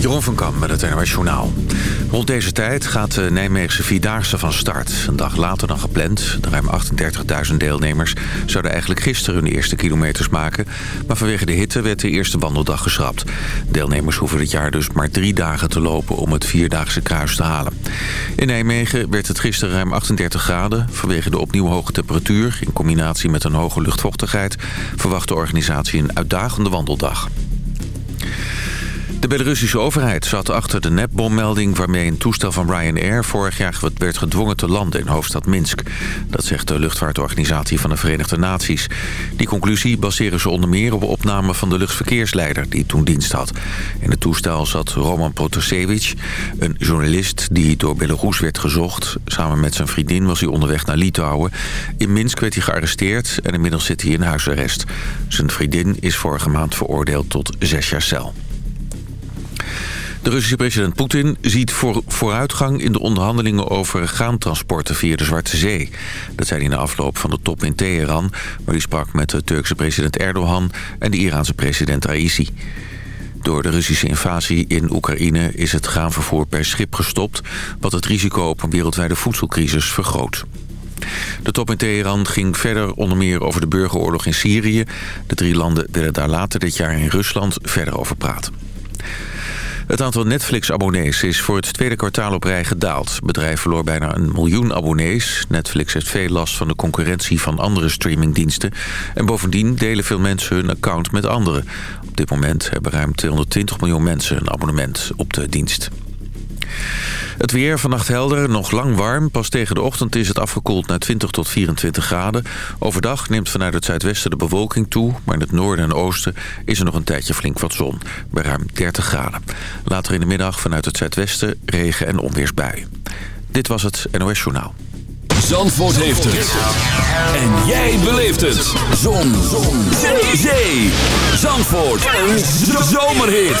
Jeroen van Kam met het NOS Journaal. Rond deze tijd gaat de Nijmeegse Vierdaagse van start. Een dag later dan gepland. De ruim 38.000 deelnemers zouden eigenlijk gisteren hun eerste kilometers maken. Maar vanwege de hitte werd de eerste wandeldag geschrapt. Deelnemers hoeven dit jaar dus maar drie dagen te lopen om het Vierdaagse kruis te halen. In Nijmegen werd het gisteren ruim 38 graden. Vanwege de opnieuw hoge temperatuur in combinatie met een hoge luchtvochtigheid... verwacht de organisatie een uitdagende wandeldag. De Belarussische overheid zat achter de nepbommelding... waarmee een toestel van Ryanair vorig jaar werd gedwongen te landen in hoofdstad Minsk. Dat zegt de luchtvaartorganisatie van de Verenigde Naties. Die conclusie baseren ze onder meer op opname van de luchtverkeersleider... die toen dienst had. In het toestel zat Roman Protasevich, een journalist die door Belarus werd gezocht. Samen met zijn vriendin was hij onderweg naar Litouwen. In Minsk werd hij gearresteerd en inmiddels zit hij in huisarrest. Zijn vriendin is vorige maand veroordeeld tot zes jaar cel. De Russische president Poetin ziet voor, vooruitgang in de onderhandelingen over graantransporten via de Zwarte Zee. Dat zei hij na afloop van de top in Teheran, waar hij sprak met de Turkse president Erdogan en de Iraanse president Raisi. Door de Russische invasie in Oekraïne is het graanvervoer per schip gestopt... wat het risico op een wereldwijde voedselcrisis vergroot. De top in Teheran ging verder onder meer over de burgeroorlog in Syrië. De drie landen willen daar later dit jaar in Rusland verder over praten. Het aantal Netflix-abonnees is voor het tweede kwartaal op rij gedaald. Het bedrijf verloor bijna een miljoen abonnees. Netflix heeft veel last van de concurrentie van andere streamingdiensten. En bovendien delen veel mensen hun account met anderen. Op dit moment hebben ruim 220 miljoen mensen een abonnement op de dienst. Het weer vannacht helder, nog lang warm. Pas tegen de ochtend is het afgekoeld naar 20 tot 24 graden. Overdag neemt vanuit het zuidwesten de bewolking toe... maar in het noorden en oosten is er nog een tijdje flink wat zon. Bij ruim 30 graden. Later in de middag vanuit het zuidwesten regen- en onweersbuien. Dit was het NOS Journaal. Zandvoort heeft het. En jij beleeft het. Zon. Zon. Zee. Zandvoort. Een zomerhit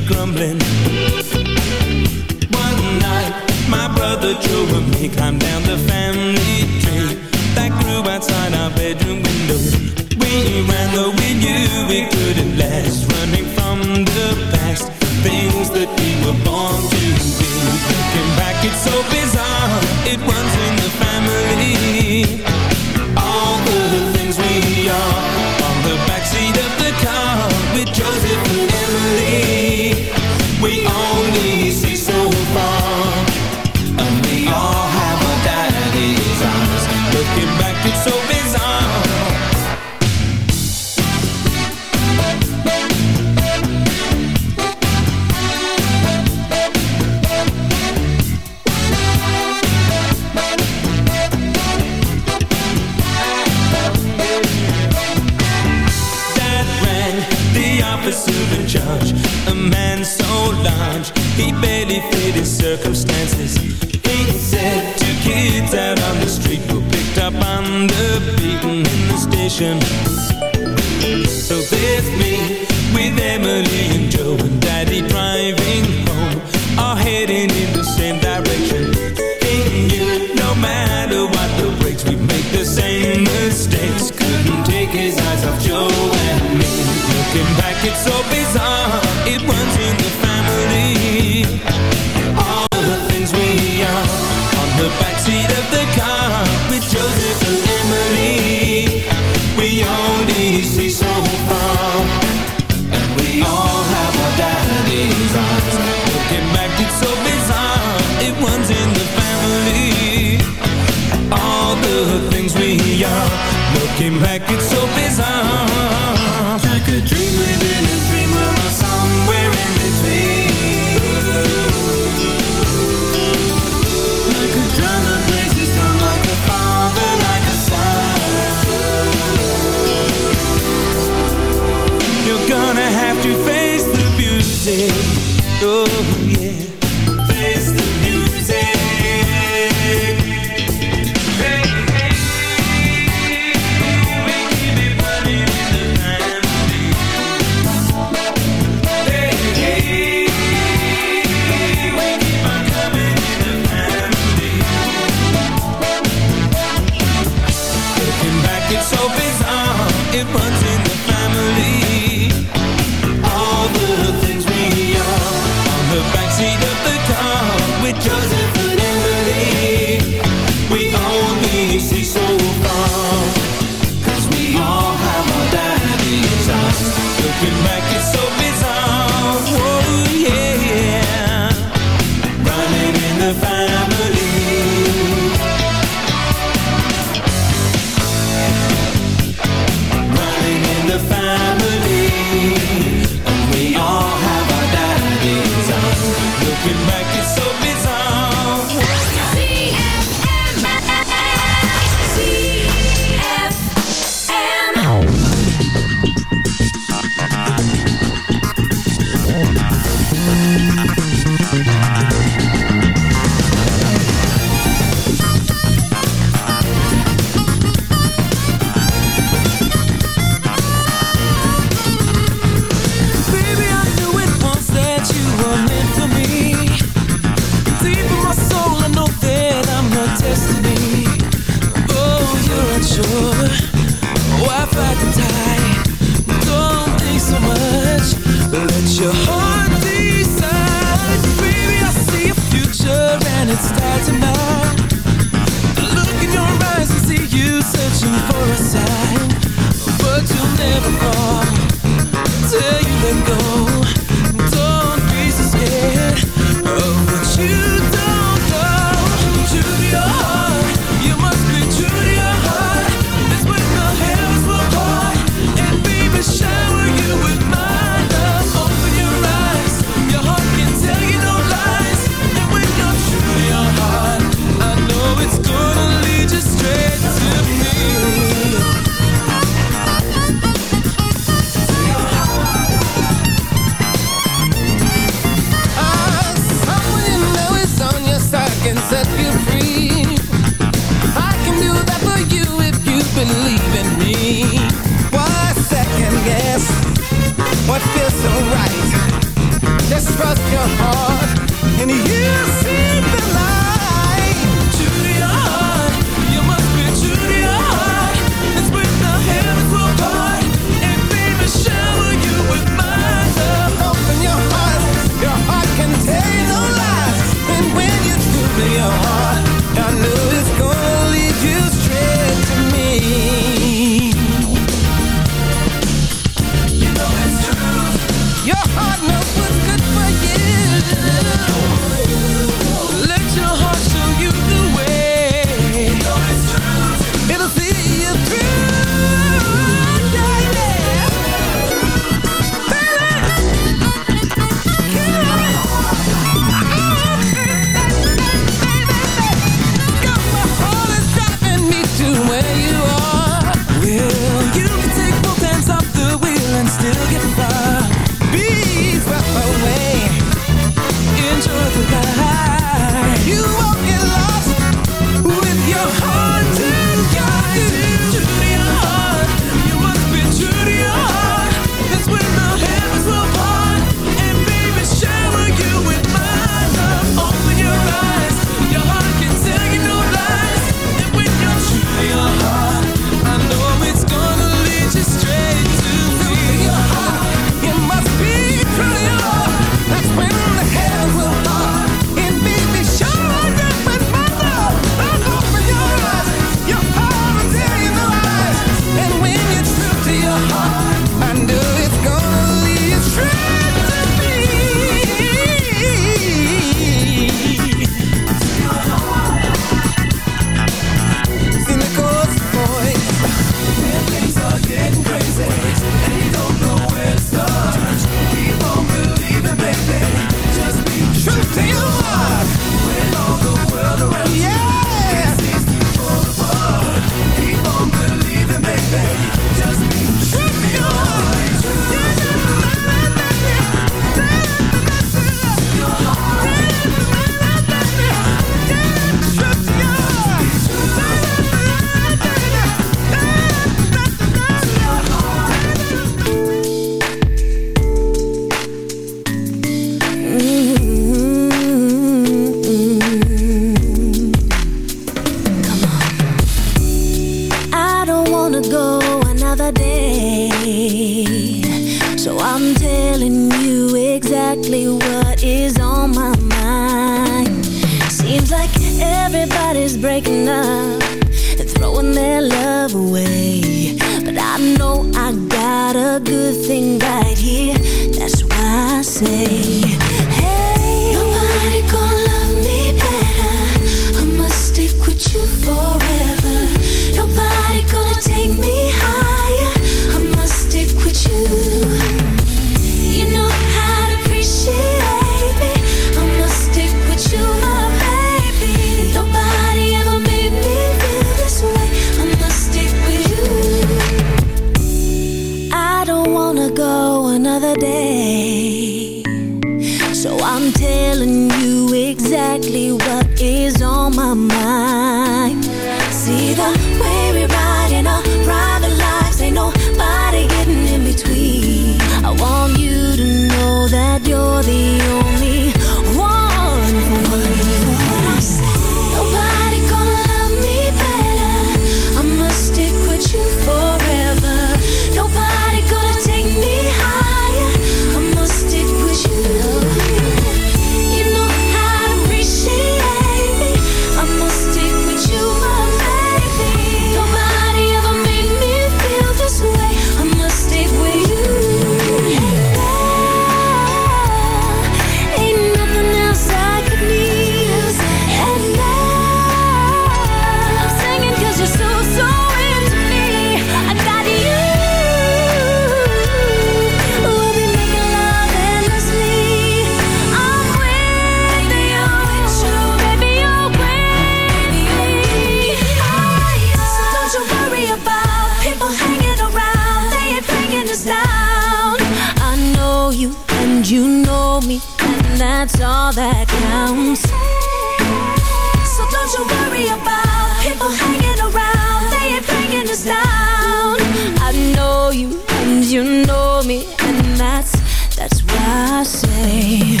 That's why I say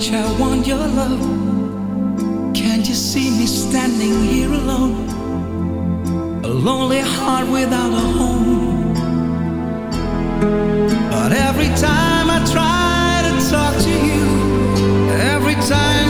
much I want your love. Can't you see me standing here alone? A lonely heart without a home. But every time I try to talk to you, every time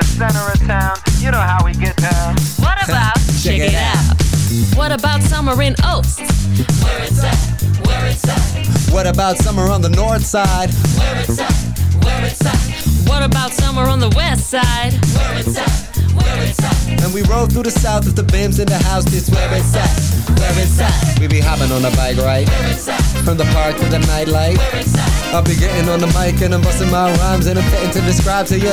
the center of town. You know how we get down. What about Check it out. What about summer in Oaks? Where it's at, where it's at. What about summer on the north side? Where it's at, where it's at. What about summer on the west side? Where it's at, where it's at. And we rode through the south with the bims in the house. This where it's at, where it's at. We be hopping on a bike, right? From the park to the nightlight. I'll be getting on the mic and I'm busting my rhymes and I'm fitting to describe to you.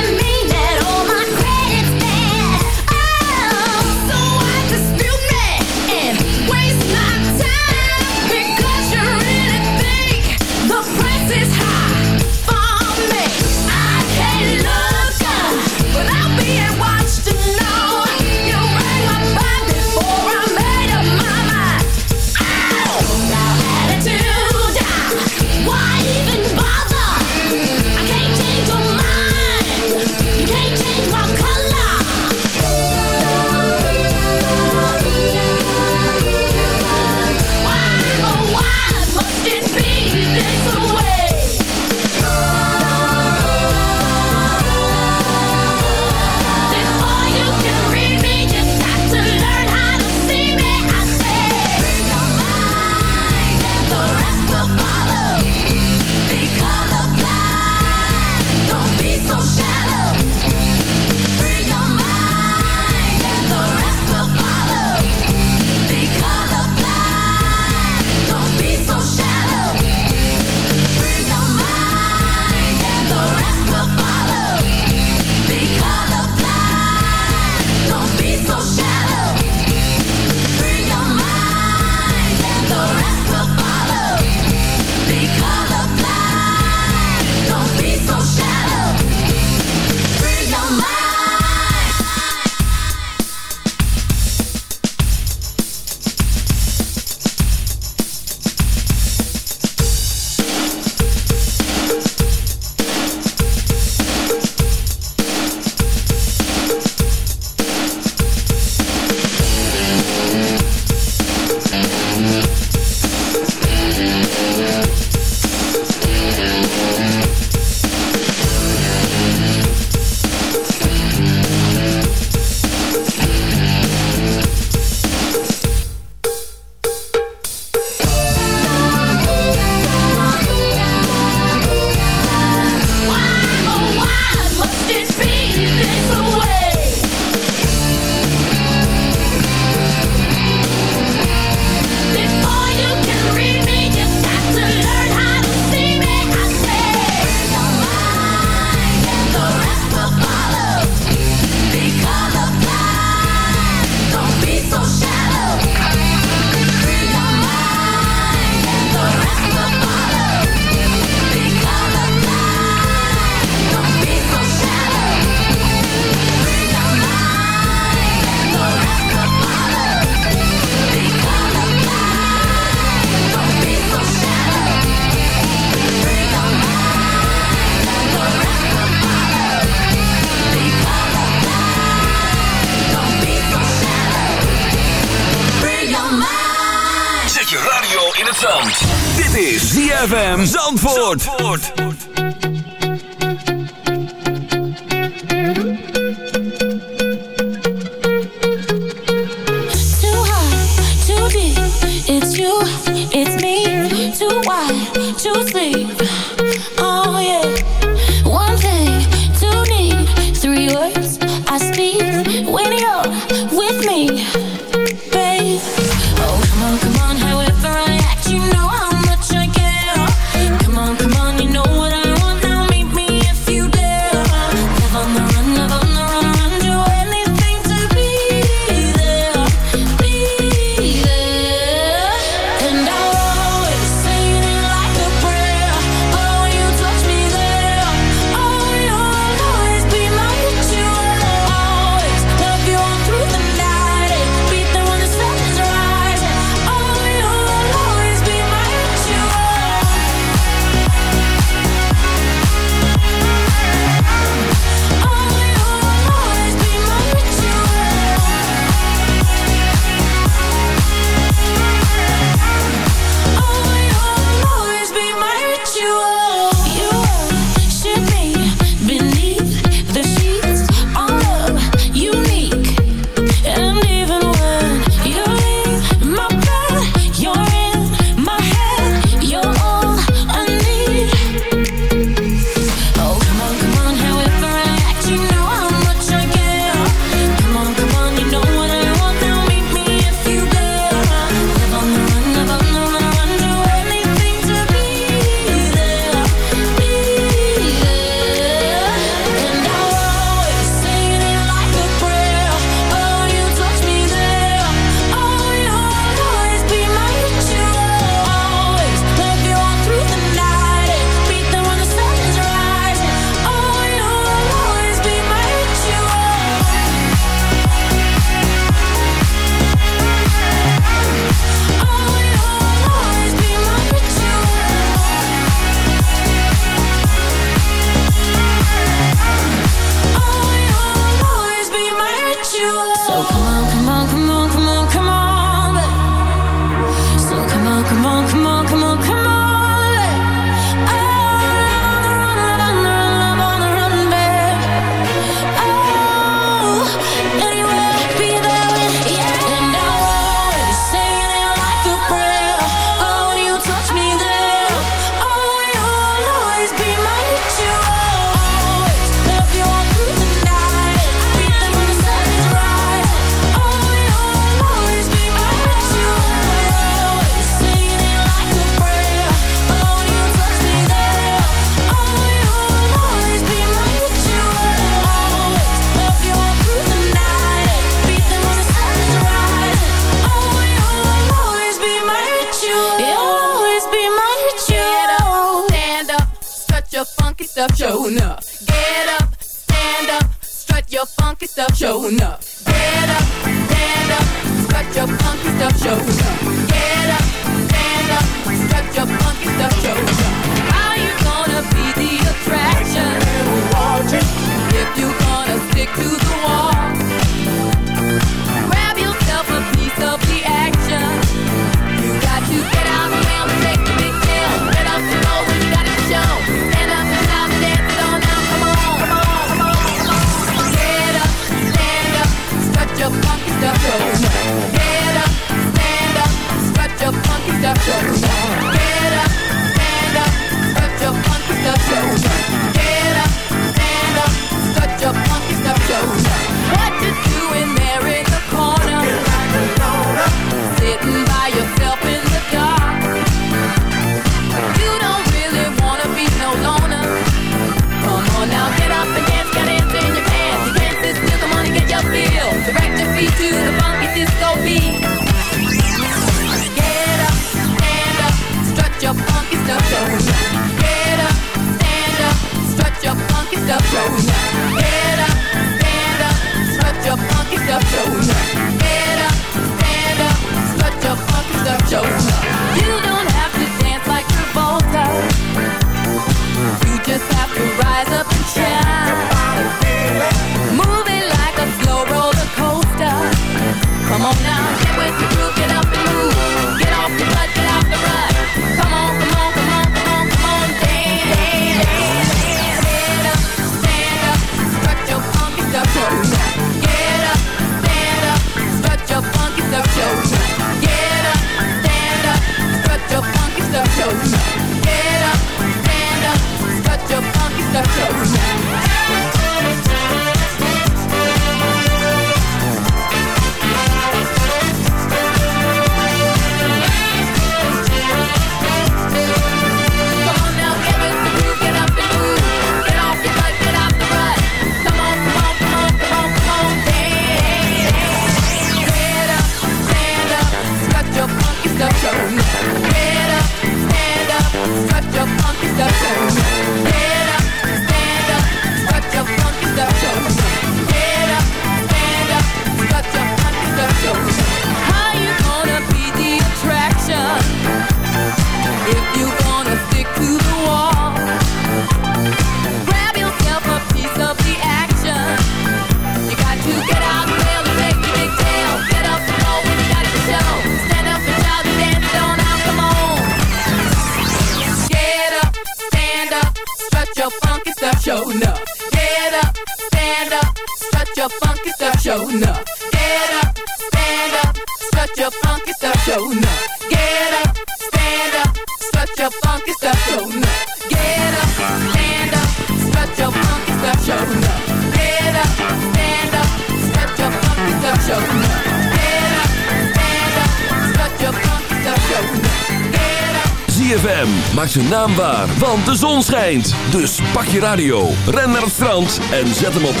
ZFM maakt zijn naam waar, want de zon schijnt. Dus pak je radio, ren naar het strand en zet hem op 106.9.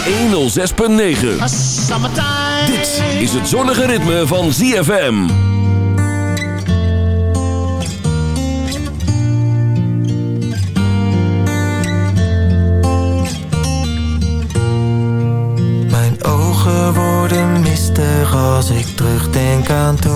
Dit is het zonnige ritme van ZFM. Mijn ogen worden mistig als ik terugdenk aan toen.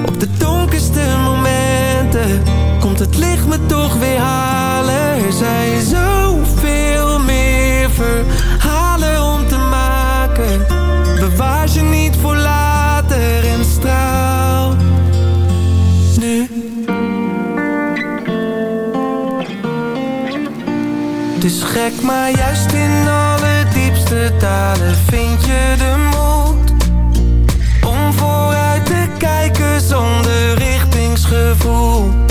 Komt het licht me toch weer halen. Er zijn zoveel meer verhalen om te maken. Bewaar ze niet voor later en straal. Nu. Dus gek, maar juist in alle diepste dalen vind je de moed fool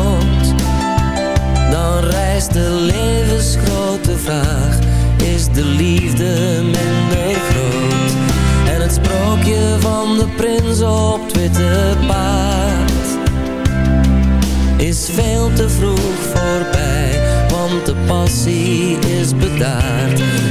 op het witte paard is veel te vroeg voorbij, want de passie is bedaard.